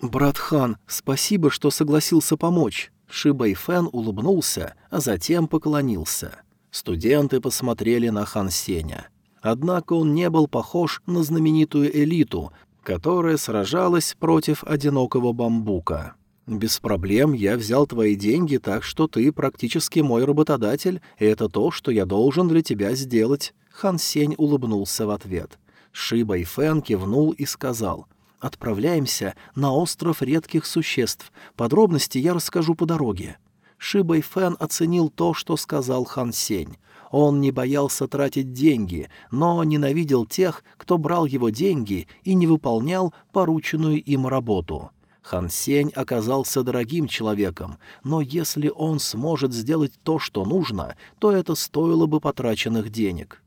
Speaker 1: «Брат Хан, спасибо, что согласился помочь». Шиба Фэн улыбнулся, а затем поклонился. Студенты посмотрели на Хан Сеня. Однако он не был похож на знаменитую элиту, которая сражалась против одинокого бамбука. «Без проблем, я взял твои деньги, так что ты практически мой работодатель, и это то, что я должен для тебя сделать». Хан Сень улыбнулся в ответ. Ши Байфэн кивнул и сказал, «Отправляемся на остров редких существ. Подробности я расскажу по дороге». Ши Байфэн оценил то, что сказал Хан Сень. Он не боялся тратить деньги, но ненавидел тех, кто брал его деньги и не выполнял порученную им работу. Хан Сень оказался дорогим человеком, но если он сможет сделать то, что нужно, то это стоило бы потраченных денег.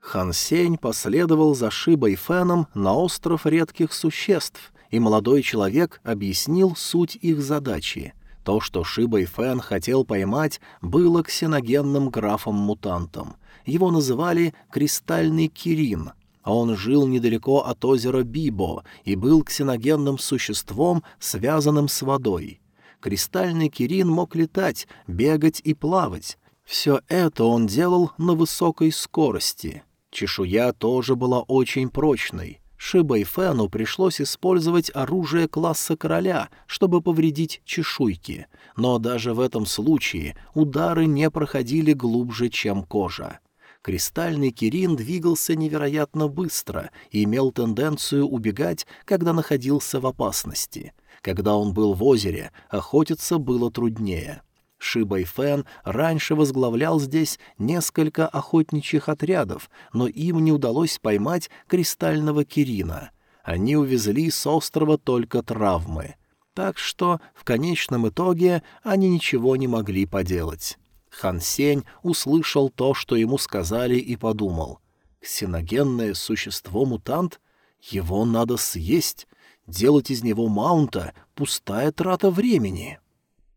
Speaker 1: Хан Сень последовал за Шибой Фэном на остров редких существ, и молодой человек объяснил суть их задачи. То, что Шибой Фэн хотел поймать, было ксеногенным графом-мутантом. Его называли «Кристальный Кирин», а он жил недалеко от озера Бибо и был ксеногенным существом, связанным с водой. Кристальный Кирин мог летать, бегать и плавать. Все это он делал на высокой скорости. Чешуя тоже была очень прочной. Шиба и Фэну пришлось использовать оружие класса короля, чтобы повредить чешуйки, но даже в этом случае удары не проходили глубже, чем кожа. Кристальный Кирин двигался невероятно быстро и имел тенденцию убегать, когда находился в опасности. Когда он был в озере, охотиться было труднее. Ши Байфэн раньше возглавлял здесь несколько охотничьих отрядов, но им не удалось поймать кристального Кирина. Они увезли с острова только травмы. Так что в конечном итоге они ничего не могли поделать. Хан Сень услышал то, что ему сказали, и подумал. «Ксеногенное существо-мутант? Его надо съесть. Делать из него маунта — пустая трата времени».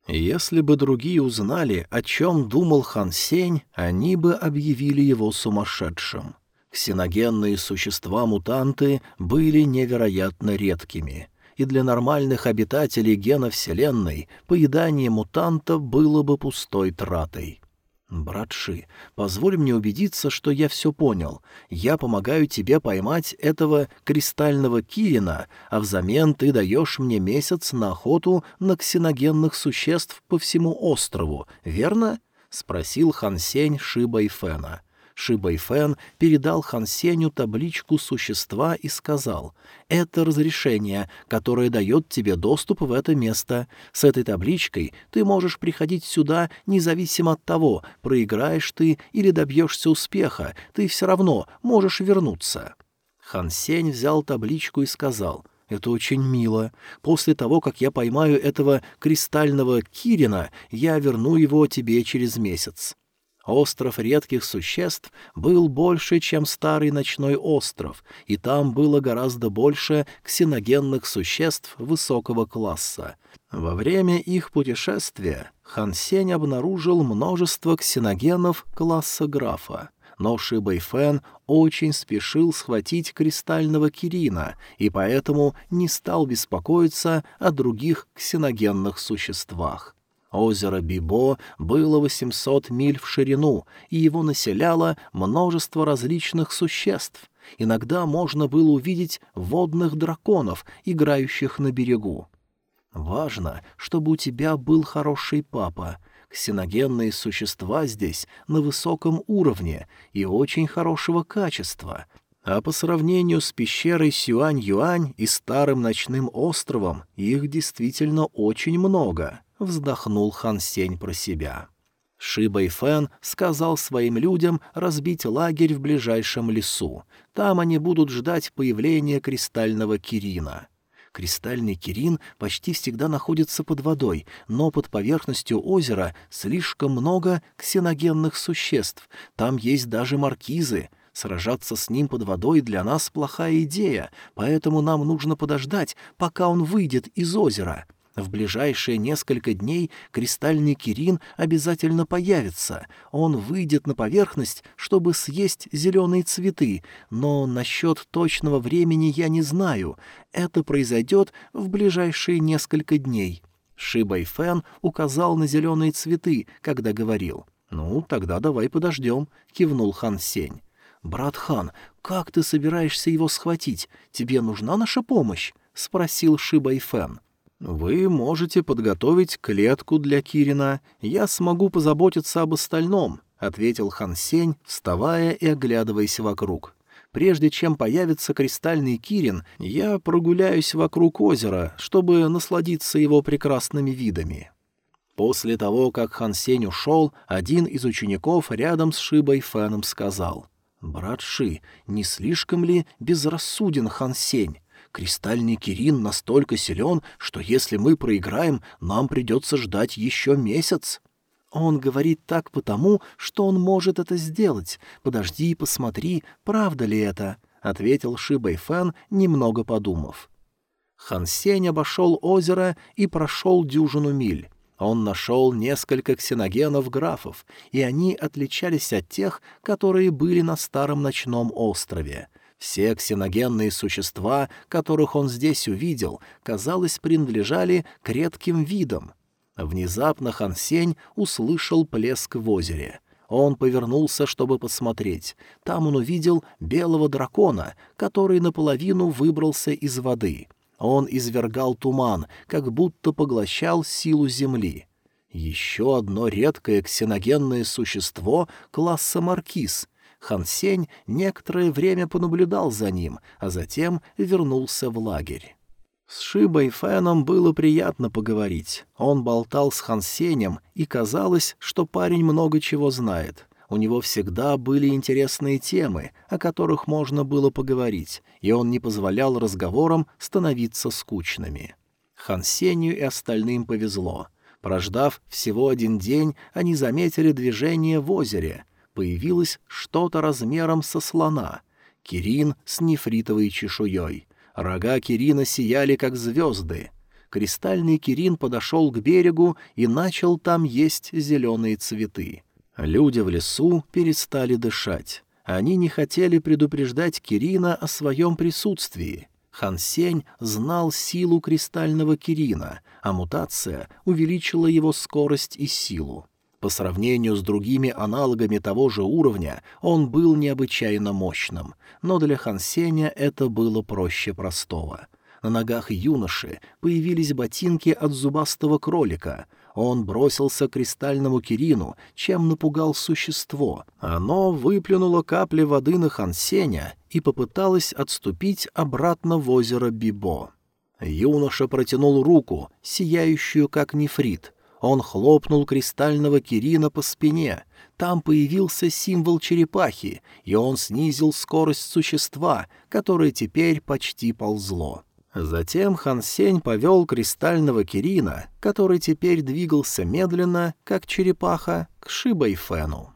Speaker 1: Если бы другие узнали, о чем думал Хан Сень, они бы объявили его сумасшедшим. Ксеногенные существа-мутанты были невероятно редкими, и для нормальных обитателей гена Вселенной поедание мутанта было бы пустой тратой. «Братши, позволь мне убедиться, что я все понял. Я помогаю тебе поймать этого кристального Кирина, а взамен ты даешь мне месяц на охоту на ксеногенных существ по всему острову, верно?» — спросил Хансень Шиба Фэна. Ши передал Хан Сеню табличку существа и сказал, «Это разрешение, которое дает тебе доступ в это место. С этой табличкой ты можешь приходить сюда независимо от того, проиграешь ты или добьешься успеха, ты все равно можешь вернуться». Хан Сень взял табличку и сказал, «Это очень мило. После того, как я поймаю этого кристального Кирина, я верну его тебе через месяц». Остров редких существ был больше, чем старый ночной остров, и там было гораздо больше ксеногенных существ высокого класса. Во время их путешествия Хан Сень обнаружил множество ксеногенов класса графа. Но Ши Бэйфэн очень спешил схватить кристального Кирина и поэтому не стал беспокоиться о других ксеногенных существах. Озеро Бибо было 800 миль в ширину, и его населяло множество различных существ. Иногда можно было увидеть водных драконов, играющих на берегу. Важно, чтобы у тебя был хороший папа. Ксеногенные существа здесь на высоком уровне и очень хорошего качества. А по сравнению с пещерой Сюань-Юань и старым ночным островом их действительно очень много вздохнул Хан Сень про себя. Шибай Фэн сказал своим людям разбить лагерь в ближайшем лесу. Там они будут ждать появления кристального Кирина. Кристальный Кирин почти всегда находится под водой, но под поверхностью озера слишком много ксеногенных существ. Там есть даже маркизы. Сражаться с ним под водой для нас плохая идея, поэтому нам нужно подождать, пока он выйдет из озера. В ближайшие несколько дней кристальный Кирин обязательно появится. Он выйдет на поверхность, чтобы съесть зеленые цветы, но насчет точного времени я не знаю. Это произойдет в ближайшие несколько дней». Шибай Фэн указал на зеленые цветы, когда говорил. «Ну, тогда давай подождем», — кивнул Хан Сень. «Брат Хан, как ты собираешься его схватить? Тебе нужна наша помощь?» — спросил Шибай Фэн. «Вы можете подготовить клетку для Кирина, я смогу позаботиться об остальном», — ответил Хан Сень, вставая и оглядываясь вокруг. «Прежде чем появится кристальный Кирин, я прогуляюсь вокруг озера, чтобы насладиться его прекрасными видами». После того, как Хан Сень ушел, один из учеников рядом с Шибой Фэном сказал, «Брат Ши, не слишком ли безрассуден Хан Сень? Кристальный Кирин настолько силен, что если мы проиграем, нам придется ждать еще месяц. Он говорит так потому, что он может это сделать. Подожди и посмотри, правда ли это, — ответил Шибэй Фэн, немного подумав. Хан Сень обошел озеро и прошел дюжину миль. Он нашел несколько ксеногенов-графов, и они отличались от тех, которые были на старом ночном острове — все ксеногенные существа, которых он здесь увидел, казалось, принадлежали к редким видам. Внезапно Хан Сень услышал плеск в озере. Он повернулся, чтобы посмотреть. Там он увидел белого дракона, который наполовину выбрался из воды. Он извергал туман, как будто поглощал силу земли. Еще одно редкое ксеногенное существо класса маркиз, Хан Сень некоторое время понаблюдал за ним, а затем вернулся в лагерь. С Шибой Фэном было приятно поговорить. Он болтал с Хан Сенем, и казалось, что парень много чего знает. У него всегда были интересные темы, о которых можно было поговорить, и он не позволял разговорам становиться скучными. Хан Сенью и остальным повезло. Прождав всего один день, они заметили движение в озере, появилось что-то размером со слона. Кирин с нефритовой чешуей. Рога Кирина сияли, как звезды. Кристальный Кирин подошел к берегу и начал там есть зеленые цветы. Люди в лесу перестали дышать. Они не хотели предупреждать Кирина о своем присутствии. Хан Сень знал силу кристального Кирина, а мутация увеличила его скорость и силу. По сравнению с другими аналогами того же уровня он был необычайно мощным, но для Хансеня это было проще простого. На ногах юноши появились ботинки от зубастого кролика. Он бросился к кристальному Кирину, чем напугал существо. Оно выплюнуло капли воды на Хансеня и попыталось отступить обратно в озеро Бибо. Юноша протянул руку, сияющую как нефрит — он хлопнул кристального Кирина по спине. Там появился символ черепахи, и он снизил скорость существа, которое теперь почти ползло. Затем Хан Сень повел кристального Кирина, который теперь двигался медленно, как черепаха, к Шибайфену.